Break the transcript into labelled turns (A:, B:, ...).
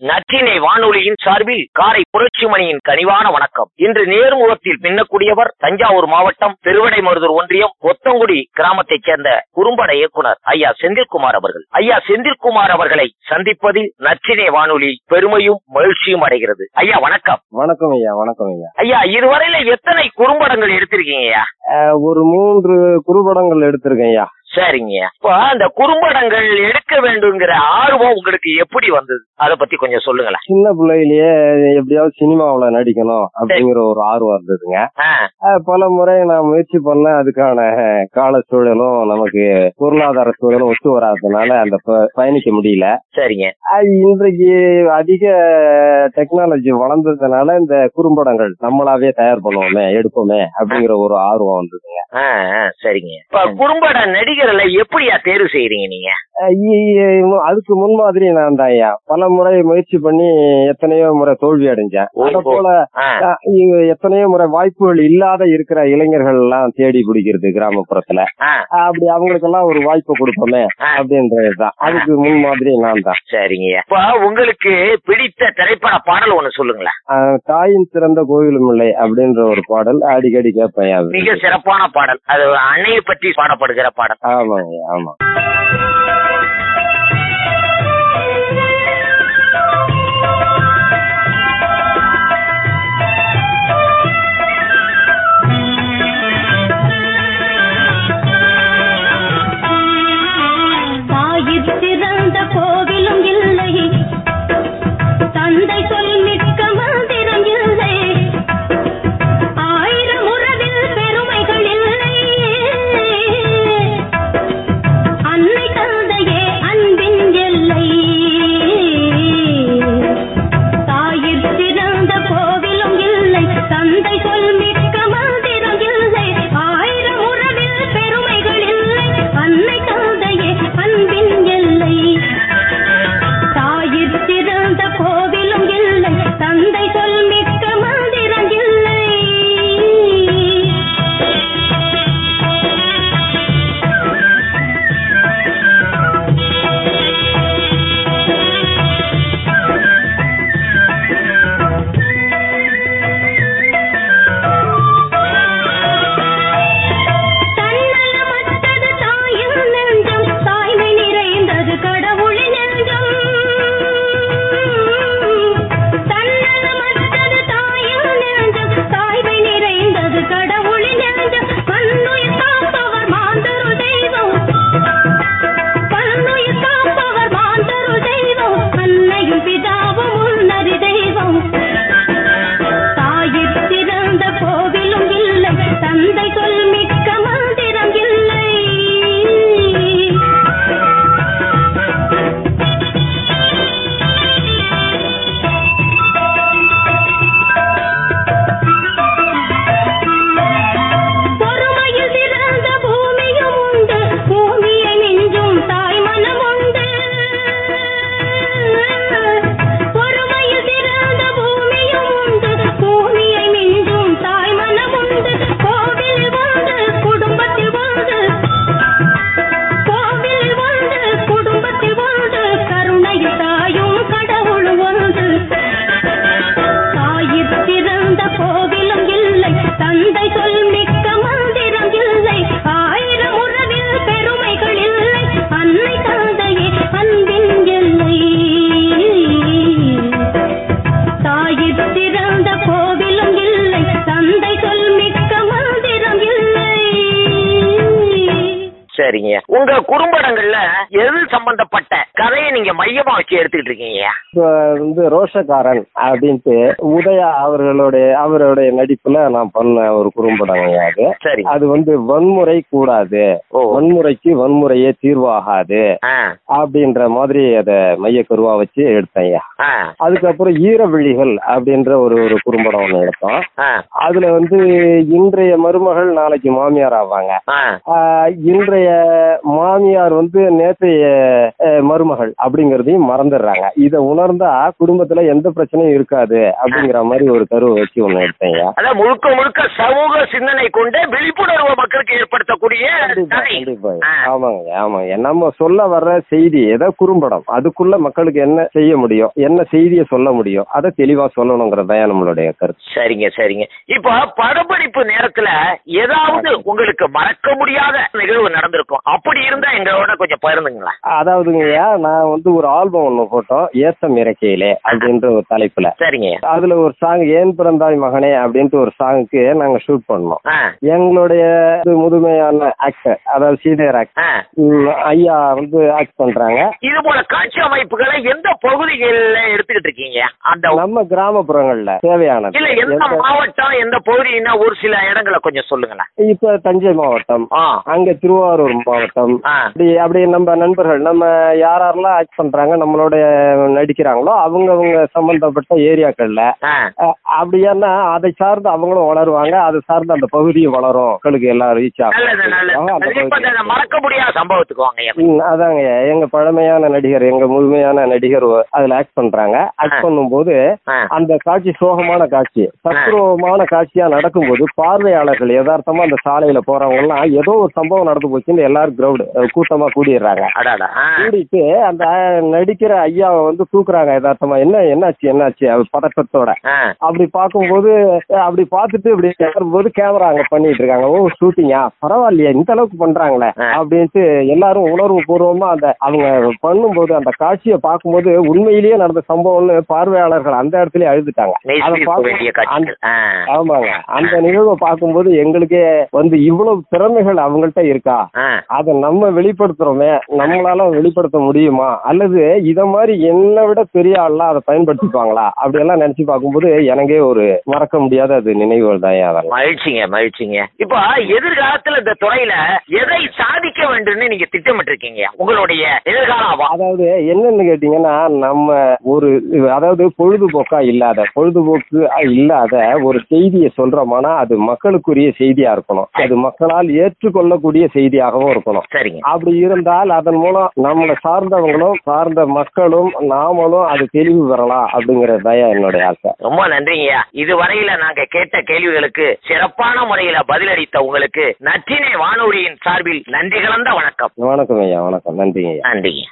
A: நற்றினை வானொலியின் சார்பில் காரை புரட்சிமணியின் கனிவான வணக்கம். இன்று நேர்முகத்தில் பின்னக்கூடியவர் தஞ்சாவூர் மாவட்டம் திருவிடைமருதூர் ஒன்றியம் கொத்தங்குடி கிராமத்தைச் சேர்ந்த குறும்பட இயக்குனர் ஐயா செந்தில்குமார் அவர்கள். ஐயா செந்தில்குமார் அவர்களை சந்திப்பதில் நற்றினை வானொலி பெருமையும் மகிழ்ச்சியும் அடைகிறது. ஐயா வணக்கம்.
B: வணக்கம் ஐயா வணக்கம் ஐயா.
A: ஐயா இதுவரையில எத்தனை குறும்படங்கள் எடுத்திருக்கீங்க ஐயா?
B: ஒரு மூன்று குறுபடங்கள் எடுத்திருக்கேன் ஐயா.
A: சரிங்க. இப்போ அந்த குறும்படங்கள் எடுக்க வேண்டுங்கிற ஆர்வம் உங்களுக்கு எப்படி வந்தது? அதை பத்தி கொஞ்சம் சொல்லுங்களேன்.
B: சின்ன பிள்ளையிலேயே எப்படியாவது சினிமாவுல நடிக்கணும் அப்படிங்கிற ஒரு ஆர்வம் இருந்ததுங்க. பல முறை நான் முயற்சி பண்ணேன். அதுக்கான கால சூழலும் நமக்கு பொருளாதார சூழலும் ஒத்து வராததுனால அந்த பயணிக்க முடியல.
A: சரிங்க.
B: இன்றைக்கு அதிக டெக்னாலஜி வளர்ந்ததுனால இந்த குறும்படங்கள் நம்மளாவே தயார் பண்ணுவோமே எடுப்போமே அப்படிங்கிற ஒரு ஆர்வம் வந்ததுங்க.
A: சரிங்க. குறும்பட நடிகர்களை எப்படியா தேர்வு செய்யறீங்க நீங்க?
B: அதுக்கு முன்மாதிரி நான் தான் ஐயா பல முறை முயற்சி பண்ணி எத்தனையோ முறை தோல்வி அடைஞ்சேன். அத போல எத்தனையோ முறை வாய்ப்புகள் இல்லாத இருக்கிற இளைஞர்கள் எல்லாம் தேடி பிடிக்கிறது கிராமப்புறத்துல. அப்படி அவங்களுக்கு எல்லாம் ஒரு வாய்ப்பு கொடுப்போமே. அப்படின்றதுதான். அதுக்கு முன்மாதிரி நான் தான்
A: சரிங்க. இப்ப உங்களுக்கு பிடித்த திரைப்பட பாடல் ஒண்ணு சொல்லுங்களேன்.
B: தாயின் சிறந்த கோயிலும் இல்லை அப்படின்ற ஒரு பாடல் அடிக்கடி கேட்பேன்.
A: மிக சிறப்பான பாடல். அது அன்னையை பற்றி பாடப்படுகிற பாடல்.
B: ஆமாங்க ஆமா.
A: குறும்படங்கள்ல எது சம்பந்தப்பட்ட கதையை நீங்க மையமா வச்சு எடுத்துக்கிட்டு இருக்கீங்க?
B: வந்து ரோஷக்காரன் அப்படின்ட்டு உதயா அவர்களுடைய அவருடைய நடிப்புல நான் பண்ண ஒரு குறும்படங்க அது.
A: சரி.
B: அது வந்து வன்முறை கூடாது. வன்முறைக்கு வன்முறையே தீர்வாகாது. அப்படின்ற மாதிரி அத மையக்கருவா வச்சு எடுத்தேன் அதுக்கப்புறம் ஈரவிழிகள் அப்படின்ற ஒரு ஒரு குறும்படம் ஒண்ணு எடுத்தோம். அதுல வந்து இன்றைய மருமகள் நாளைக்கு மாமியார் ஆவாங்க. இன்றைய
C: மாமியார் வந்து நேற்றைய மருமகள் அப்படிங்கறதையும் மறந்துடுறாங்க. இத உணர்ந்தா குடும்பத்துல எந்த பிரச்சனையும் இருக்காது அப்படிங்கிற மாதிரி ஒரு கருவை வச்சு ஒண்ணு எடுத்தேங்க
A: அதான் முழுக்க முழுக்க சமூக சிந்தனை கொண்டு விழிப்புணர்வு மக்களுக்கு ஏற்படுத்தக்கூடிய
C: கண்டிப்பா. ஆமாங்க ஆமாங்க. நம்ம சொல்ல வர்ற செய்தி ஏதோ குறும்படம்? அதுக்குள்ள மக்களுக்கு என்ன செய்ய முடியும்? என்ன செய்தியை சொல்ல முடியும்? அதை தெளிவா சொல்லணுங்கிறது நம்மளுடைய கருத்து.
A: சரிங்க சரிங்க. இப்போ படப்பிடிப்பு நேரத்துல ஏதாவது உங்களுக்கு மறக்க முடியாத நிகழ்வு நடந்திருக்கும். அப்படி இருந்தா எங்களோட கொஞ்சம் பகிர்ந்துங்களேன்
C: அதாவதுங்கய்யா நான் வந்து ஒரு ஆல்பம் ஒண்ணு போட்டோம் ஏசம் இறக்கையிலே அப்படின்ற ஒரு தலைப்புல.
A: சரிங்க.
C: அதுல ஒரு சாங் ஏன் பிறந்தாய் மகனே? அப்படின்ட்டு ஒரு சாங்குக்கு நாங்க ஷூட் பண்ணோம். எங்களுடைய முதுமையான ஆக்டர் அதாவது சீனியர் ஆக்டர். ஐயா வந்து ஆக்ட் பண்றாங்க.
A: இது போல காட்சி அமைப்புகளை எந்த பகுதிகளில் எடுத்துக்கிட்டு இருக்கீங்க? அந்த
C: நம்ம கிராமப்புறங்கள்ல தேவையானது.
A: இல்ல எந்த மாவட்டம் எந்த பகுதின்னா ஒரு சில இடங்களை கொஞ்சம் சொல்லுங்களேன்.
C: இப்ப தஞ்சை மாவட்டம் அங்க திருவாரூர் மாவட்டம் அப்படி அப்படி நம்ம நண்பர்கள் நம்ம யாரெல்லாம் ஆக்ட் பண்றாங்க நம்மளோட நடிக்கிறாங்களோ அவங்கவங்க சம்பந்தப்பட்ட ஏரியாக்கள்ல அப்படியானா அதை சார்ந்து அவங்களும் வளருவாங்க அதை சார்ந்து அந்த பகுதியும் வளரும். மக்களுக்கு எல்லாம் ரீச்
A: நல்லது நல்லது. இப்ப இந்த மறக்க முடியாத சம்பவத்துக்கு வாங்க ஐயா.
C: ம், அதாங்க எங்க பழமையான நடிகர் எங்க முழுமையான நடிகர் அதுல ஆக்ட் பண்றாங்க. ஆக்ட். பண்ணும்போது. அந்த காட்சி சோகமான காட்சி தத்ரூபமான காட்சியா நடக்கும்போது பார்வையாளர்கள் யதார்த்தமா அந்த சாலையில போறவங்க எல்லாம் ஏதோ ஒரு சம்பவம் நடந்து போச்சுன்னு எல்லாரும் கிரௌடு கூட்டமா கூடிடுறாங்க.
A: அடாடா.
C: கூடிட்டு அந்த நடிக்கிற ஐயாவை வந்து தூக்குறாங்க யதார்த்தமா. என்ன என்னாச்சு என்னாச்சு? பதட்டத்தோட. அப்படி பார்க்கும்போது அப்படி பார்த்துட்டு இப்படி கேட்கும்போது கேமரா அங்க பண்ணிட்டு இருக்காங்க. ஓ ஷூட்டிங்கா பரவாயில்லையா இந்த அளவுக்கு பண்றாங்களே. அப்படின்ட்டு எல்லாரும் உணர்வு பூர்வமா அந்த அவங்க பண்ணும்போது அந்த காட்சியை பார்க்கும்போது உண்மையிலேயே நடந்த சம்பவம்னு பார்வையாளர்கள் அந்த இடத்துல அழுதுட்டாங்க. ஆமாங்க. அந்த நிகழ்வை பார்க்கும்போது எங்களுக்கே வந்து இவ்வளவு திறமைகள் அவங்கள்ட்ட இருக்கா. அதை நம்ம வெளிப்படுத்துறோமே நம்மளால வெளிப்படுத்த முடியுமா? அல்லது இத மாதிரி என்னை விட பெரிய ஆள்லாம் அதை பயன்படுத்திப்பாங்களா? அப்படி எல்லாம் நினைச்சு பார்க்கும்போது எனக்கே ஒரு மறக்க முடியாத அது நினைவுகள் தான் அதெல்லாம்.
A: மகிழ்ச்சிங்க மகிழ்ச்சிங்க. இப்போ எதிர்காலத்துல இந்த துறையில எதை சாதிக்க வேண்டும்னு நீங்க திட்டமிட்டு இருக்கீங்க உங்களுடைய எதிர்கால வா-
C: அதாவது என்னன்னு கேட்டீங்கன்னா நம்ம ஒரு அதாவது பொழுதுபோக்கா இல்லாத பொழுதுபோக்கு இல்லாத ஒரு செய்தியை சொல்றோமானா அது மக்களுக்குரிய செய்தியா இருக்கணும். அது மக்களால் ஏற்றுக்கொள்ளக்கூடிய செய்தியாகவும் இருக்கணும்.
A: சரிங்க.
C: அப்படி இருந்தால் அதன் மூலம் நம்மளை சார்ந்தவங்களும் சார்ந்த மக்களும் நாமளும் அது தெளிவு பெறலாம் அப்படிங்கறது தான் என்னுடைய ஆசை.
A: ரொம்ப நன்றிங்கய்யா இதுவரையில நாங்க கேட்ட கேள்விகளுக்கு சிறப்பான முறையில பதிலளித்த உங்களுக்கு நற்றினை வானொலியின் சார்பில் நன்றி கலந்த வணக்கம்.
C: வணக்கம் ஐயா வணக்கம். நன்றிங்க
A: நன்றிங்க.